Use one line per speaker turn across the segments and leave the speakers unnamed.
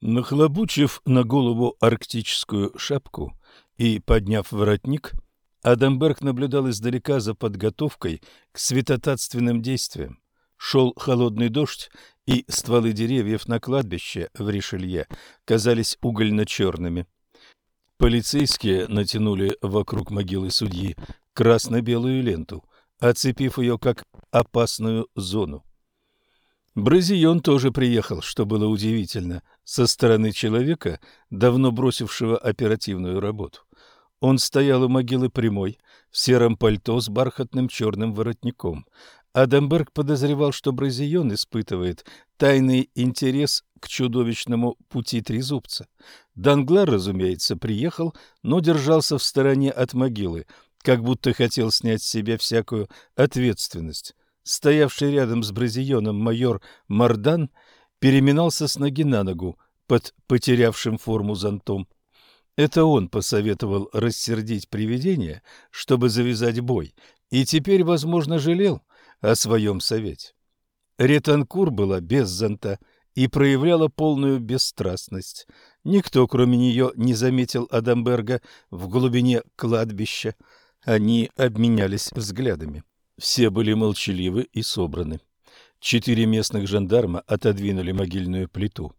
Нахлобучив на голову арктическую шапку и подняв воротник, Адамберг наблюдал издалека за подготовкой к светотатственным действиям. Шел холодный дождь, и стволы деревьев на кладбище в Ришелье казались угольно-черными. Полицейские натянули вокруг могилы судьи красно-белую ленту, оцепив ее как опасную зону. Бразион тоже приехал, что было удивительно со стороны человека, давно бросившего оперативную работу. Он стоял у могилы прямой, в сером пальто с бархатным черным воротником. Адамберг подозревал, что Бразион испытывает тайный интерес к чудовищному пути трезубца. Данглар, разумеется, приехал, но держался в стороне от могилы, как будто хотел снять с себя всякую ответственность. Стоявший рядом с Бразионом майор Мардан – переминался с ноги на ногу под потерявшим форму зонтом. Это он посоветовал рассердить привидение, чтобы завязать бой, и теперь, возможно, жалел о своем совете. Ретанкур была без зонта и проявляла полную бесстрастность. Никто, кроме нее, не заметил Адамберга в глубине кладбища. Они обменялись взглядами. Все были молчаливы и собраны. Четыре местных жандарма отодвинули могильную плиту.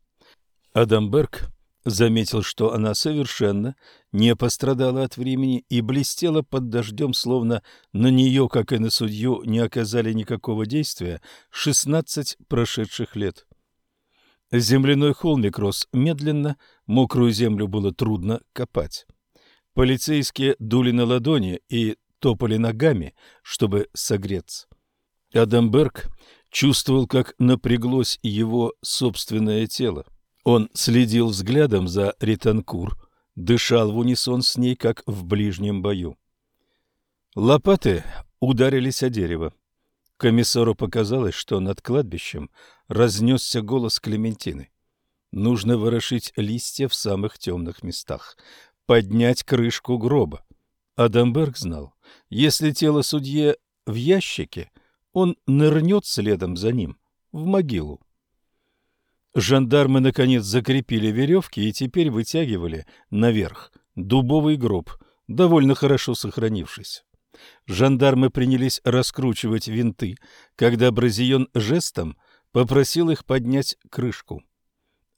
Адамберг заметил, что она совершенно не пострадала от времени и блестела под дождем, словно на нее, как и на судью, не оказали никакого действия 16 прошедших лет. Земляной холмик рос медленно, мокрую землю было трудно копать. Полицейские дули на ладони и топали ногами, чтобы согреться. Адамберг чувствовал, как напряглось его собственное тело. Он следил взглядом за Ританкур, дышал в унисон с ней, как в ближнем бою. Лопаты ударились о дерево. Комиссару показалось, что над кладбищем разнесся голос Клементины. Нужно ворошить листья в самых темных местах, поднять крышку гроба. Адамберг знал, если тело судье в ящике, он нырнет следом за ним в могилу. Жандармы, наконец, закрепили веревки и теперь вытягивали наверх дубовый гроб, довольно хорошо сохранившись. Жандармы принялись раскручивать винты, когда Бразион жестом попросил их поднять крышку.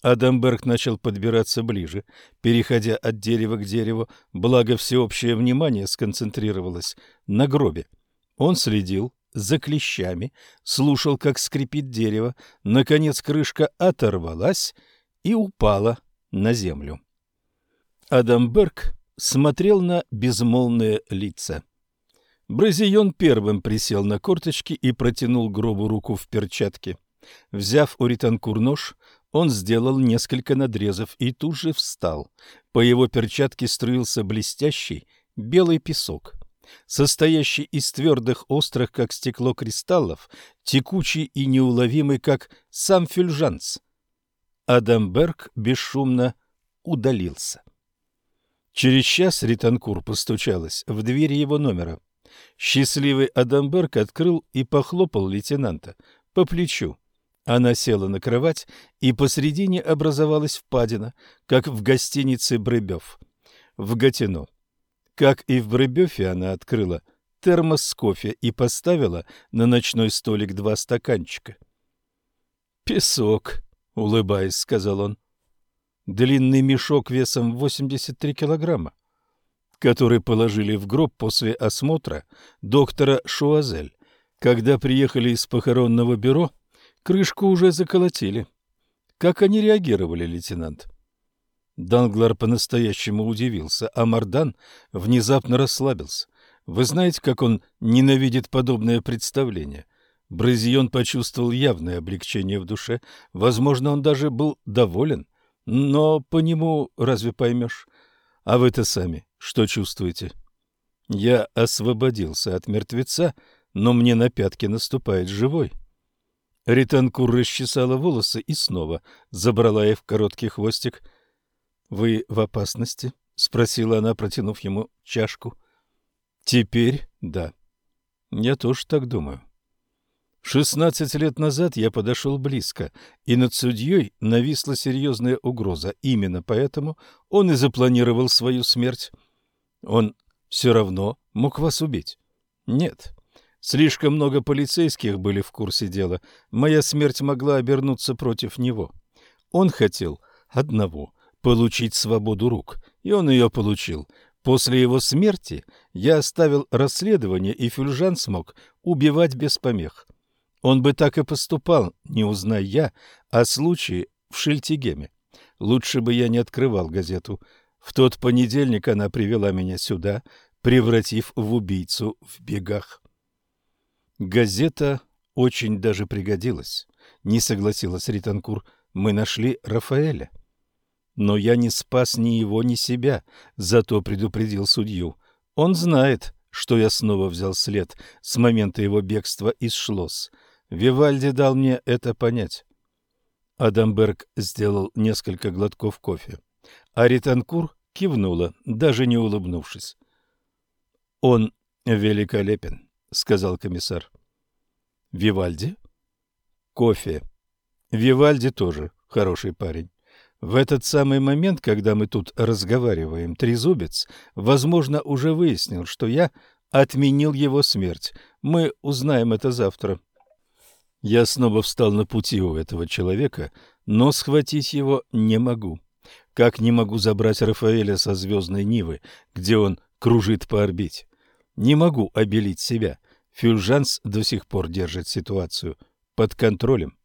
Адамберг начал подбираться ближе, переходя от дерева к дереву, благо всеобщее внимание сконцентрировалось на гробе. Он следил, за клещами слушал, как скрипит дерево. Наконец крышка оторвалась и упала на землю. Адамберг смотрел на безмолвные лица. Бразион первым присел на корточки и протянул гробу руку в перчатке. Взяв у Ританкур нож, он сделал несколько надрезов и тут же встал. По его перчатке струился блестящий белый песок — состоящий из твердых острых, как стекло кристаллов, текучий и неуловимый, как сам фюльжанц. Адамберг бесшумно удалился. Через час Ританкур постучалась в дверь его номера. Счастливый Адамберг открыл и похлопал лейтенанта по плечу. Она села на кровать, и посредине образовалась впадина, как в гостинице Брыбев. В Гатино как и в Брыбёфе она открыла термос с кофе и поставила на ночной столик два стаканчика. «Песок», — улыбаясь, сказал он. «Длинный мешок весом 83 килограмма, который положили в гроб после осмотра доктора Шуазель. Когда приехали из похоронного бюро, крышку уже заколотили. Как они реагировали, лейтенант?» Данглар по-настоящему удивился, а Мардан внезапно расслабился. Вы знаете, как он ненавидит подобное представление. Бразион почувствовал явное облегчение в душе, возможно, он даже был доволен, но по нему разве поймешь? А вы-то сами что чувствуете? Я освободился от мертвеца, но мне на пятки наступает живой. Ританкур расчесала волосы и снова забрала их в короткий хвостик. «Вы в опасности?» — спросила она, протянув ему чашку. «Теперь да. Я тоже так думаю». Шестнадцать лет назад я подошел близко, и над судьей нависла серьезная угроза. Именно поэтому он и запланировал свою смерть. Он все равно мог вас убить. Нет, слишком много полицейских были в курсе дела. Моя смерть могла обернуться против него. Он хотел одного — получить свободу рук, и он ее получил. После его смерти я оставил расследование, и Фюльжан смог убивать без помех. Он бы так и поступал, не узнай я, о случае в Шильтигеме. Лучше бы я не открывал газету. В тот понедельник она привела меня сюда, превратив в убийцу в бегах. Газета очень даже пригодилась. Не согласилась Ританкур. Мы нашли Рафаэля. Но я не спас ни его, ни себя, зато предупредил судью. Он знает, что я снова взял след с момента его бегства из Шлосс. Вивальди дал мне это понять. Адамберг сделал несколько глотков кофе. Аританкур кивнула, даже не улыбнувшись. «Он великолепен», — сказал комиссар. «Вивальди?» «Кофе. Вивальди тоже хороший парень. В этот самый момент, когда мы тут разговариваем, Трезубец, возможно, уже выяснил, что я отменил его смерть. Мы узнаем это завтра. Я снова встал на пути у этого человека, но схватить его не могу. Как не могу забрать Рафаэля со звездной Нивы, где он кружит по орбите. Не могу обелить себя. Фюльжанс до сих пор держит ситуацию под контролем.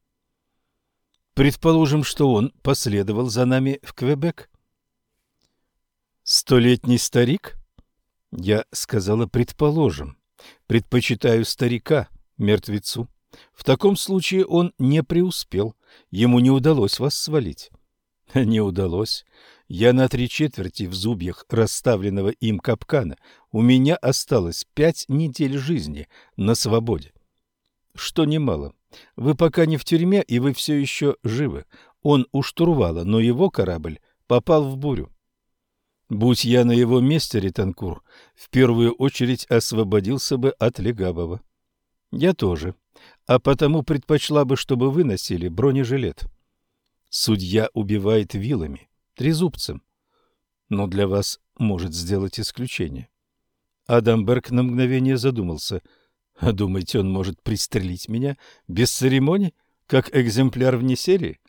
Предположим, что он последовал за нами в Квебек. Столетний старик? Я сказала «предположим». Предпочитаю старика, мертвецу. В таком случае он не преуспел. Ему не удалось вас свалить. Не удалось. Я на три четверти в зубьях расставленного им капкана. У меня осталось пять недель жизни на свободе. Что немало. Вы пока не в тюрьме, и вы все еще живы. Он у штурвала, но его корабль попал в бурю. Будь я на его месте, Ританкур, в первую очередь освободился бы от Легабова. Я тоже. А потому предпочла бы, чтобы вы носили бронежилет. Судья убивает вилами, трезубцем. Но для вас может сделать исключение. Адамберг на мгновение задумался – а Думаете, он может пристрелить меня без церемоний, как экземпляр вне серии?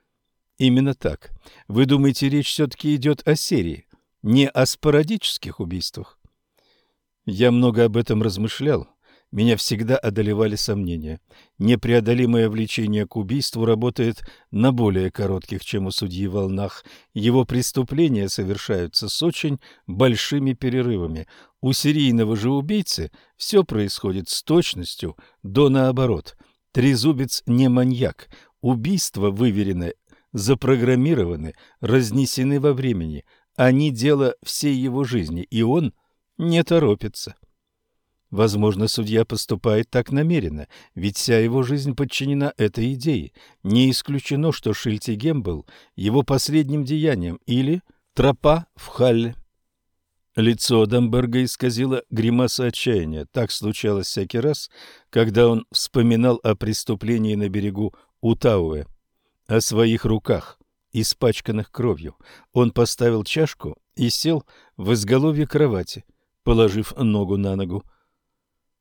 Именно так. Вы думаете, речь все-таки идет о серии, не о спорадических убийствах? Я много об этом размышлял. Меня всегда одолевали сомнения. Непреодолимое влечение к убийству работает на более коротких, чем у судьи, волнах. Его преступления совершаются с очень большими перерывами. У серийного же убийцы все происходит с точностью до наоборот. Трезубец не маньяк. Убийства выверены, запрограммированы, разнесены во времени. Они дело всей его жизни, и он не торопится. Возможно, судья поступает так намеренно, ведь вся его жизнь подчинена этой идее. Не исключено, что Шильтигем был его последним деянием или тропа в Халле. Лицо Дамберга исказило гримаса отчаяния. Так случалось всякий раз, когда он вспоминал о преступлении на берегу Утауэ, о своих руках, испачканных кровью. Он поставил чашку и сел в изголовье кровати, положив ногу на ногу.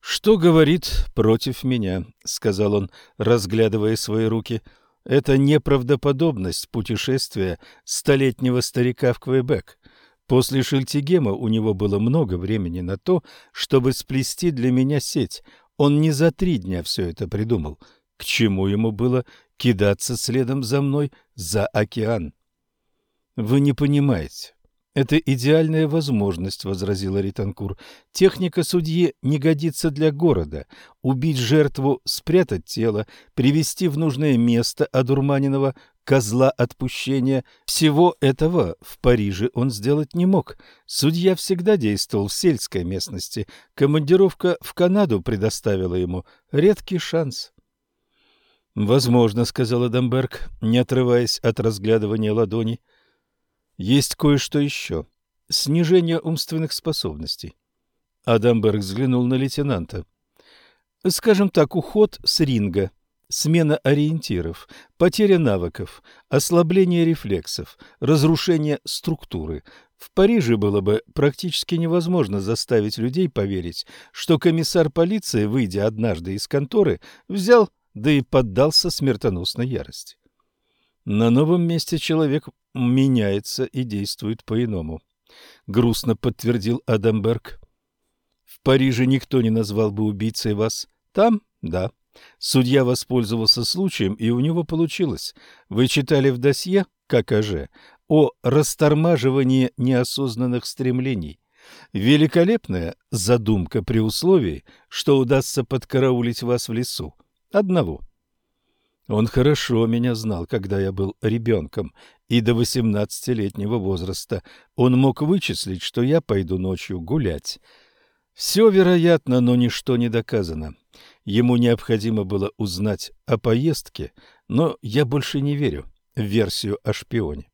«Что говорит против меня?» — сказал он, разглядывая свои руки. «Это неправдоподобность путешествия столетнего старика в Квебек. После Шильтигема у него было много времени на то, чтобы сплести для меня сеть. Он не за три дня все это придумал. К чему ему было кидаться следом за мной за океан?» «Вы не понимаете. Это идеальная возможность, — возразил Ританкур. Техника судьи не годится для города. Убить жертву, спрятать тело, привести в нужное место одурманенного козла отпущения — всего этого в Париже он сделать не мог. Судья всегда действовал в сельской местности. Командировка в Канаду предоставила ему редкий шанс. — Возможно, — сказала Дамберг, не отрываясь от разглядывания ладони, — есть кое-что еще. Снижение умственных способностей. Адамберг взглянул на лейтенанта. Скажем так, уход с ринга, смена ориентиров, потеря навыков, ослабление рефлексов, разрушение структуры. В Париже было бы практически невозможно заставить людей поверить, что комиссар полиции, выйдя однажды из конторы, взял да и поддался смертоносной ярости. На новом месте человек меняется и действует по-иному, грустно подтвердил Адамберг. В Париже никто не назвал бы убийцей вас. Там, да. Судья воспользовался случаем, и у него получилось. Вы читали в досье, как аже, о растормаживании неосознанных стремлений. Великолепная задумка при условии, что удастся подкараулить вас в лесу. Одного. Он хорошо меня знал, когда я был ребенком, и до 18-летнего возраста он мог вычислить, что я пойду ночью гулять. Все вероятно, но ничто не доказано. Ему необходимо было узнать о поездке, но я больше не верю в версию о шпионе.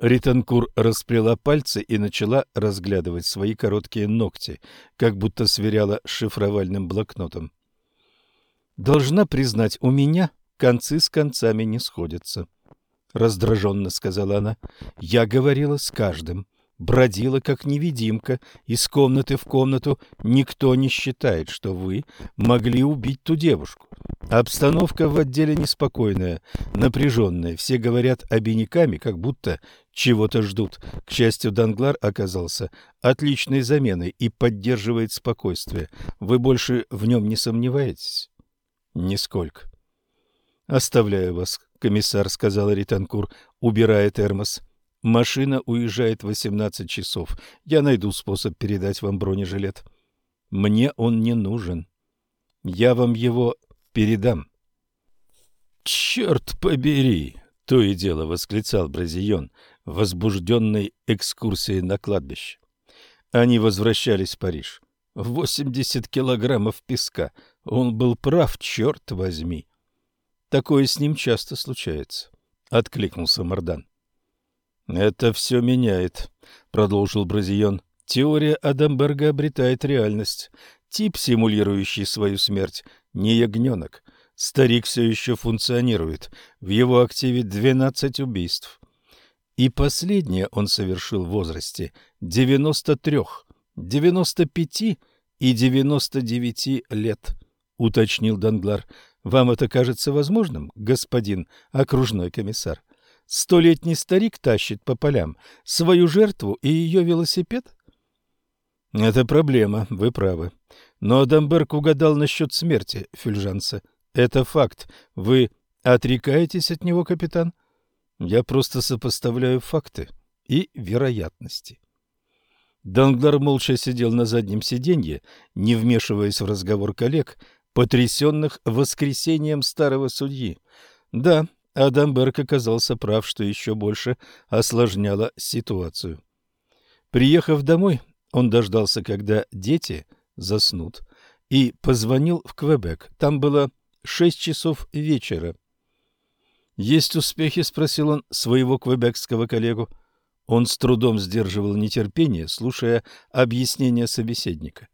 Ританкур расплела пальцы и начала разглядывать свои короткие ногти, как будто сверяла шифровальным блокнотом. «Должна признать, у меня концы с концами не сходятся. Раздраженно сказала она. Я говорила с каждым, бродила как невидимка из комнаты в комнату. Никто не считает, что вы могли убить ту девушку. Обстановка в отделе неспокойная, напряженная. Все говорят обиняками, как будто чего-то ждут. К счастью, Данглар оказался отличной заменой и поддерживает спокойствие. Вы больше в нем не сомневаетесь? Нисколько. Оставляю вас, комиссар, сказал Ританкур, убирая термос. Машина уезжает в 18 часов. Я найду способ передать вам бронежилет. Мне он не нужен. Я вам его передам. Черт побери, то и дело восклицал Бразион, возбужденный экскурсией на кладбище. Они возвращались в Париж. 80 килограммов песка. Он был прав, черт возьми. Такое с ним часто случается. Откликнулся Мардан. «Это все меняет», — продолжил Бразион. «Теория Адамберга обретает реальность. Тип, симулирующий свою смерть, не ягненок. Старик все еще функционирует. В его активе 12 убийств. И последнее он совершил в возрасте 93, 95 и 99 лет», — уточнил Данглар. Вам это кажется возможным, господин окружной комиссар? Столетний старик тащит по полям свою жертву и ее велосипед? Это проблема, вы правы. Но Дамберг угадал насчет смерти Фюльжанца. Это факт. Вы отрекаетесь от него, капитан? Я просто сопоставляю факты и вероятности. Данглар молча сидел на заднем сиденье, не вмешиваясь в разговор коллег, потрясенных воскресением старого судьи. Да, Адам Берг оказался прав, что еще больше осложняло ситуацию. Приехав домой, он дождался, когда дети заснут, и позвонил в Квебек. Там было шесть часов вечера. «Есть успехи?» — спросил он своего квебекского коллегу. Он с трудом сдерживал нетерпение, слушая объяснение собеседника.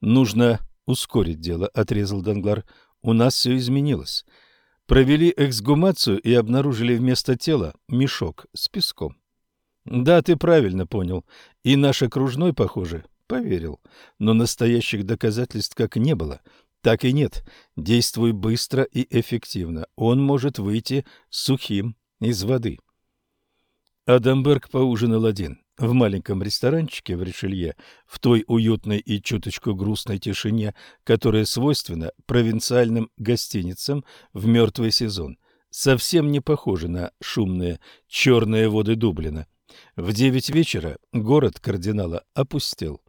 «Нужно ускорить дело, отрезал Данглар. У нас все изменилось. Провели эксгумацию и обнаружили вместо тела мешок с песком. Да, ты правильно понял. И наш окружной, похоже, поверил. Но настоящих доказательств как не было, так и нет. Действуй быстро и эффективно. Он может выйти сухим из воды. Адамберг поужинал один. В маленьком ресторанчике в Ришелье, в той уютной и чуточку грустной тишине, которая свойственна провинциальным гостиницам в мертвый сезон, совсем не похоже на шумные черные воды Дублина. В девять вечера город кардинала опустел.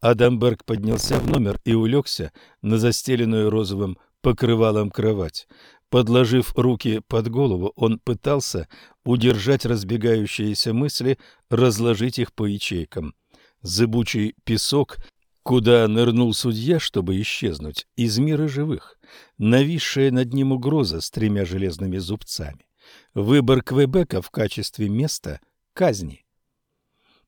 Адамберг поднялся в номер и улегся на застеленную розовым покрывалом кровать. Подложив руки под голову, он пытался удержать разбегающиеся мысли, разложить их по ячейкам. Зыбучий песок, куда нырнул судья, чтобы исчезнуть из мира живых, нависшая над ним угроза с тремя железными зубцами, выбор Квебека в качестве места казни.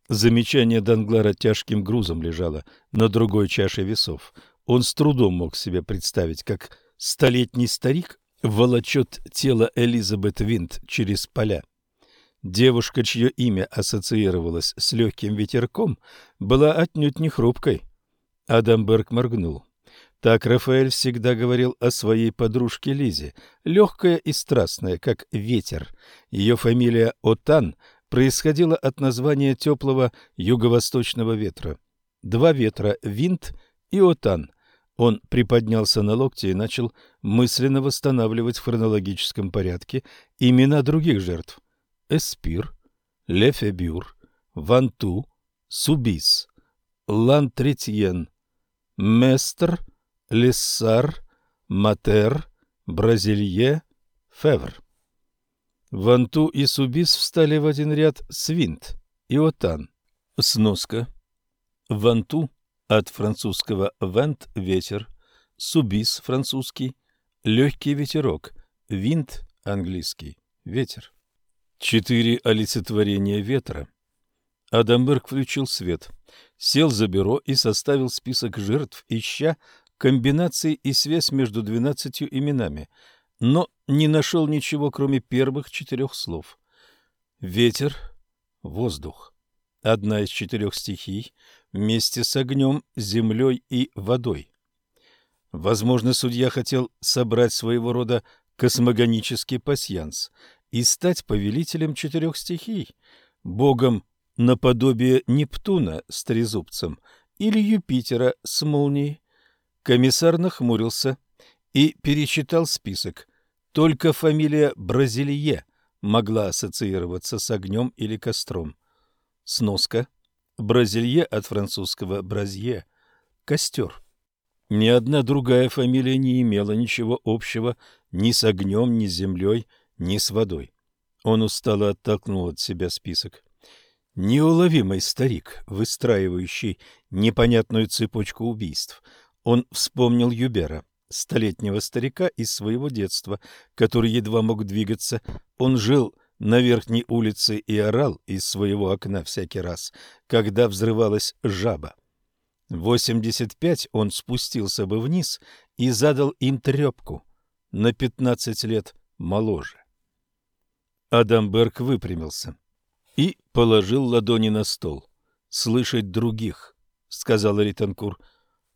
Замечание Данглара тяжким грузом лежало на другой чаше весов. Он с трудом мог себе представить, как столетний старик волочет тело Элизабет Винт через поля. Девушка, чье имя ассоциировалось с легким ветерком, была отнюдь не хрупкой. Адамберг моргнул. Так Рафаэль всегда говорил о своей подружке Лизе, легкая и страстная, как ветер. Ее фамилия Отан происходила от названия теплого юго-восточного ветра. Два ветра – винт и Отан – он приподнялся на локте и начал мысленно восстанавливать в хронологическом порядке имена других жертв. Эспир, Лефебюр, Ванту, Субис, Лантретьен, Местр, Лессар, Матер, Бразилье, Февр. Ванту и Субис встали в один ряд с Винт и Отан. Сноска. Ванту от французского «вент» – ветер, «субис» – французский, легкий ветерок, «винт» – английский, ветер. Четыре олицетворения ветра. Адамберг включил свет, сел за бюро и составил список жертв, ища комбинации и связь между двенадцатью именами, но не нашел ничего, кроме первых четырех слов. Ветер, воздух, одна из четырех стихий, вместе с огнем, землей и водой. Возможно, судья хотел собрать своего рода космогонический пасьянс и стать повелителем четырех стихий, богом наподобие Нептуна с трезубцем или Юпитера с молнией. Комиссар нахмурился и перечитал список. Только фамилия Бразилие могла ассоциироваться с огнем или костром. Сноска. Бразилье от французского «бразье» – костер. Ни одна другая фамилия не имела ничего общего ни с огнем, ни с землей, ни с водой. Он устало оттолкнул от себя список. Неуловимый старик, выстраивающий непонятную цепочку убийств. Он вспомнил Юбера, столетнего старика из своего детства, который едва мог двигаться. Он жил на верхней улице и орал из своего окна всякий раз, когда взрывалась жаба. В 85 он спустился бы вниз и задал им трепку на 15 лет моложе. Адамберг выпрямился и положил ладони на стол. «Слышать других», — сказал Ританкур.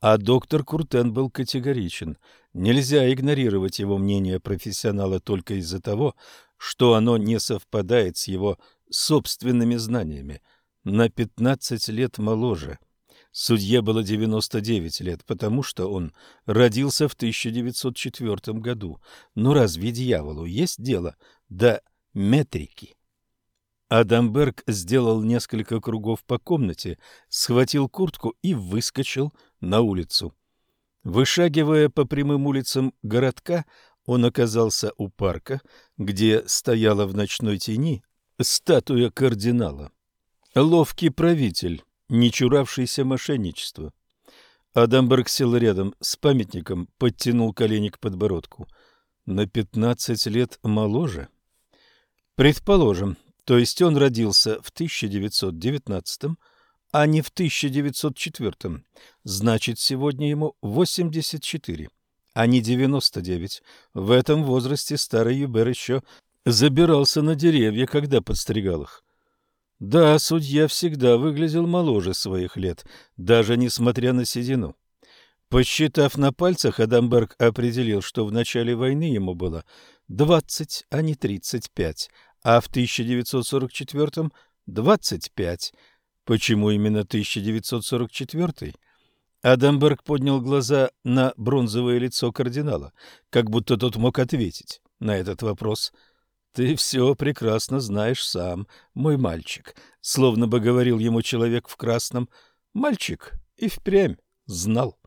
А доктор Куртен был категоричен. Нельзя игнорировать его мнение профессионала только из-за того, что оно не совпадает с его собственными знаниями, на 15 лет моложе. Судье было 99 лет, потому что он родился в 1904 году. Но разве дьяволу есть дело до метрики? Адамберг сделал несколько кругов по комнате, схватил куртку и выскочил на улицу. Вышагивая по прямым улицам городка, он оказался у парка, где стояла в ночной тени статуя кардинала. Ловкий правитель, не чуравшийся мошенничества. Адамберг сел рядом с памятником, подтянул колени к подбородку. На пятнадцать лет моложе? Предположим, то есть он родился в 1919 а не в 1904 Значит, сегодня ему 84 а не 99. В этом возрасте старый Юбер еще забирался на деревья, когда подстригал их. Да, судья всегда выглядел моложе своих лет, даже несмотря на седину. Посчитав на пальцах, Адамберг определил, что в начале войны ему было 20, а не 35, а в 1944 – 25. Почему именно 1944? Адамберг поднял глаза на бронзовое лицо кардинала, как будто тот мог ответить на этот вопрос. «Ты все прекрасно знаешь сам, мой мальчик», — словно бы говорил ему человек в красном. «Мальчик и впрямь знал».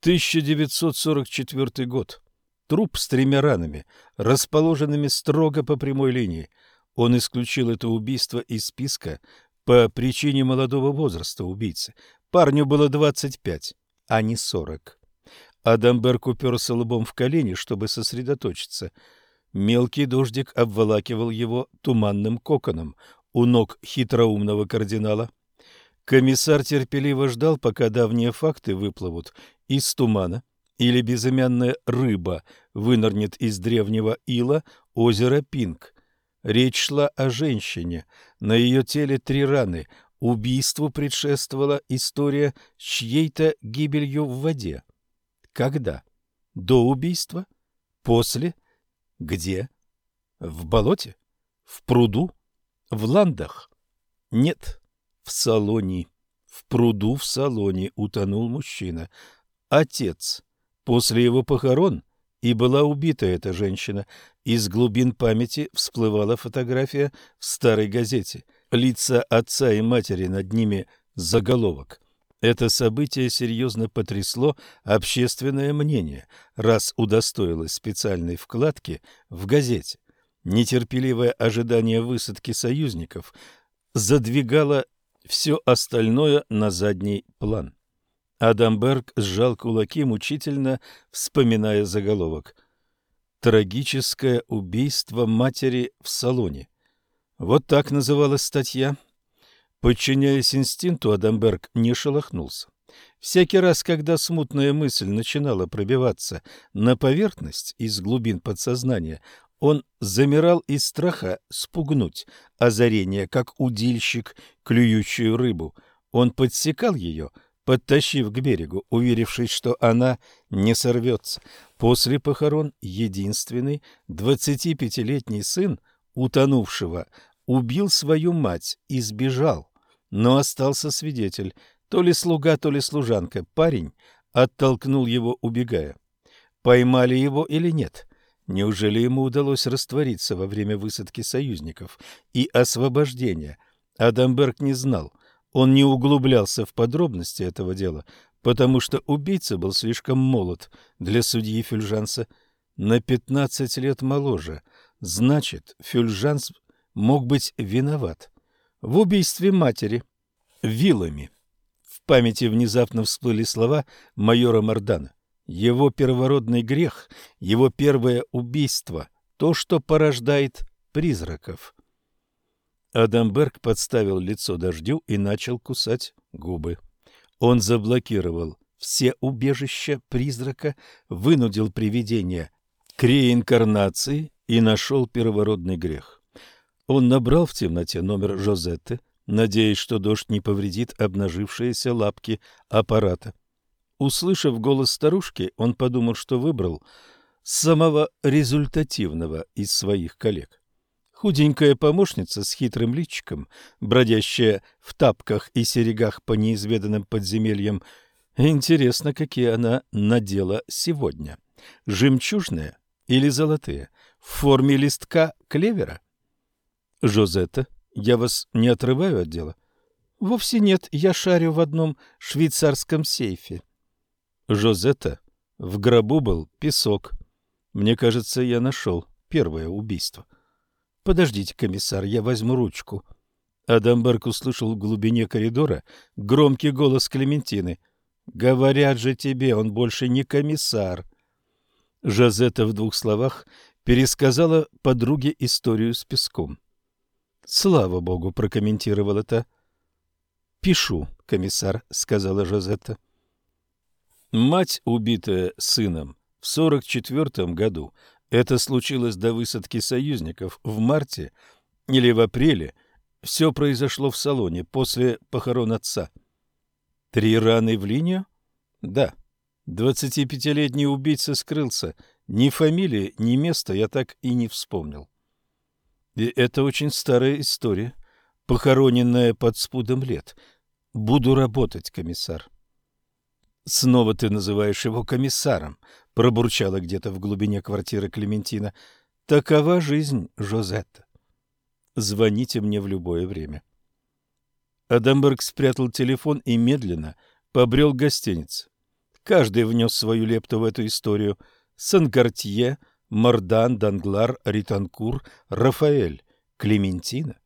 1944 год. Труп с тремя ранами, расположенными строго по прямой линии. Он исключил это убийство из списка по причине молодого возраста убийцы, Парню было 25, а не 40. Адамберг уперся лбом в колени, чтобы сосредоточиться. Мелкий дождик обволакивал его туманным коконом у ног хитроумного кардинала. Комиссар терпеливо ждал, пока давние факты выплывут из тумана, или безымянная рыба вынырнет из древнего ила озера Пинг. Речь шла о женщине. На ее теле три раны, Убийству предшествовала история чьей-то гибелью в воде. Когда? До убийства? После? Где? В болоте? В пруду? В ландах? Нет, в салоне. В пруду в салоне утонул мужчина. Отец. После его похорон и была убита эта женщина. Из глубин памяти всплывала фотография в старой газете – Лица отца и матери над ними заголовок. Это событие серьезно потрясло общественное мнение, раз удостоилось специальной вкладки в газете. Нетерпеливое ожидание высадки союзников задвигало все остальное на задний план. Адамберг сжал кулаки мучительно, вспоминая заголовок. «Трагическое убийство матери в салоне». Вот так называлась статья. Подчиняясь инстинкту, Адамберг не шелохнулся. Всякий раз, когда смутная мысль начинала пробиваться на поверхность из глубин подсознания, он замирал из страха спугнуть озарение, как удильщик, клюющую рыбу. Он подсекал ее, подтащив к берегу, уверившись, что она не сорвется. После похорон единственный 25-летний сын – утонувшего, убил свою мать и сбежал, но остался свидетель, то ли слуга, то ли служанка, парень оттолкнул его, убегая. Поймали его или нет? Неужели ему удалось раствориться во время высадки союзников и освобождения? Адамберг не знал. Он не углублялся в подробности этого дела, потому что убийца был слишком молод для судьи Фюльжанса, на 15 лет моложе – Значит, Фюльжанс мог быть виноват в убийстве матери вилами. В памяти внезапно всплыли слова майора Мордана. Его первородный грех, его первое убийство, то, что порождает призраков. Адамберг подставил лицо дождю и начал кусать губы. Он заблокировал все убежища призрака, вынудил привидения к реинкарнации и нашел первородный грех. Он набрал в темноте номер Жозетты, надеясь, что дождь не повредит обнажившиеся лапки аппарата. Услышав голос старушки, он подумал, что выбрал самого результативного из своих коллег. Худенькая помощница с хитрым личиком, бродящая в тапках и серегах по неизведанным подземельям, интересно, какие она надела сегодня. Жемчужные или золотые – формилистка Клевера. Жозетта, я вас не отрываю от дела. Вовсе нет, я шарю в одном швейцарском сейфе. Жозетта, в гробу был песок. Мне кажется, я нашел первое убийство. Подождите, комиссар, я возьму ручку. Адамберг услышал в глубине коридора громкий голос Клементины. «Говорят же тебе, он больше не комиссар». Жозетта в двух словах пересказала подруге историю с песком. «Слава богу!» — прокомментировала это. «Пишу, комиссар», — сказала Жозетта. Мать, убитая сыном в 44 году, это случилось до высадки союзников в марте или в апреле, все произошло в салоне после похорон отца. «Три раны в линию?» «Да». 25-летний убийца скрылся — ни фамилии, ни места я так и не вспомнил. И это очень старая история, похороненная под спудом лет. Буду работать, комиссар. Снова ты называешь его комиссаром, пробурчала где-то в глубине квартиры Клементина. Такова жизнь, Жозетта. Звоните мне в любое время. Адамберг спрятал телефон и медленно побрел к. Каждый внес свою лепту в эту историю – Сангартье, Мардан, Данглар, Ританкур, Рафаэль, Клементина.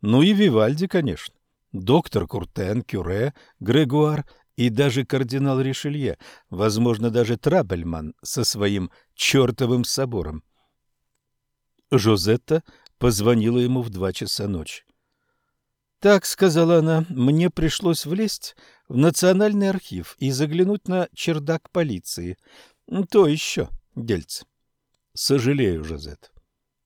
Ну и Вивальди, конечно. Доктор Куртен, Кюре, Грегуар и даже кардинал Ришелье, возможно, даже Трабельман со своим чертовым собором. Жозетта позвонила ему в два часа ночи. «Так», — сказала она, — «мне пришлось влезть в Национальный архив и заглянуть на чердак полиции. То еще, дельце. Сожалею, Жозет.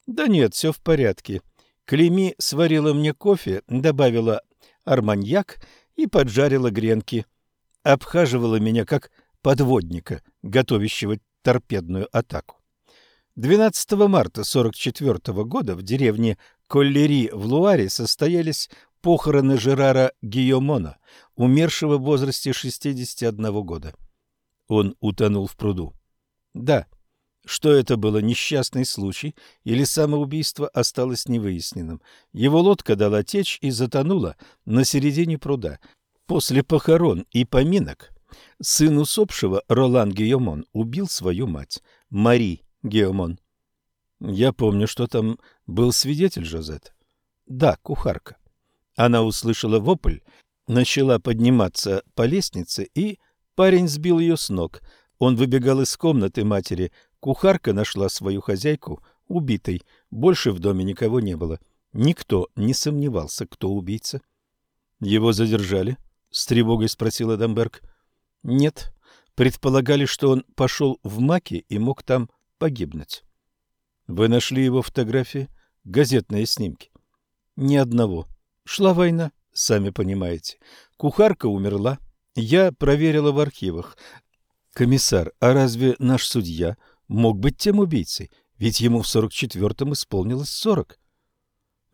Да нет, все в порядке. Клеми сварила мне кофе, добавила арманьяк и поджарила гренки. Обхаживала меня как подводника, готовящего торпедную атаку. 12 марта 44 -го года в деревне Коллери в Луаре состоялись похороны Жерара Гиомона умершего в возрасте 61 года. Он утонул в пруду. Да. Что это было, несчастный случай или самоубийство, осталось невыясненным. Его лодка дала течь и затонула на середине пруда. После похорон и поминок сын усопшего Ролан Геомон убил свою мать, Мари Геомон. Я помню, что там был свидетель Жозет. Да, кухарка. Она услышала вопль, начала подниматься по лестнице и Парень сбил ее с ног. Он выбегал из комнаты матери. Кухарка нашла свою хозяйку убитой. Больше в доме никого не было. Никто не сомневался, кто убийца. Его задержали? с тревогой спросил Эдамберг. Нет, предполагали, что он пошел в Маки и мог там погибнуть. Вы нашли его фотографии, газетные снимки? Ни одного. Шла война, сами понимаете. Кухарка умерла, я проверила в архивах. Комиссар, а разве наш судья мог быть тем убийцей? Ведь ему в 44-м исполнилось 40.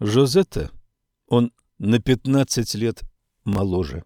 Жозетта, он на 15 лет моложе.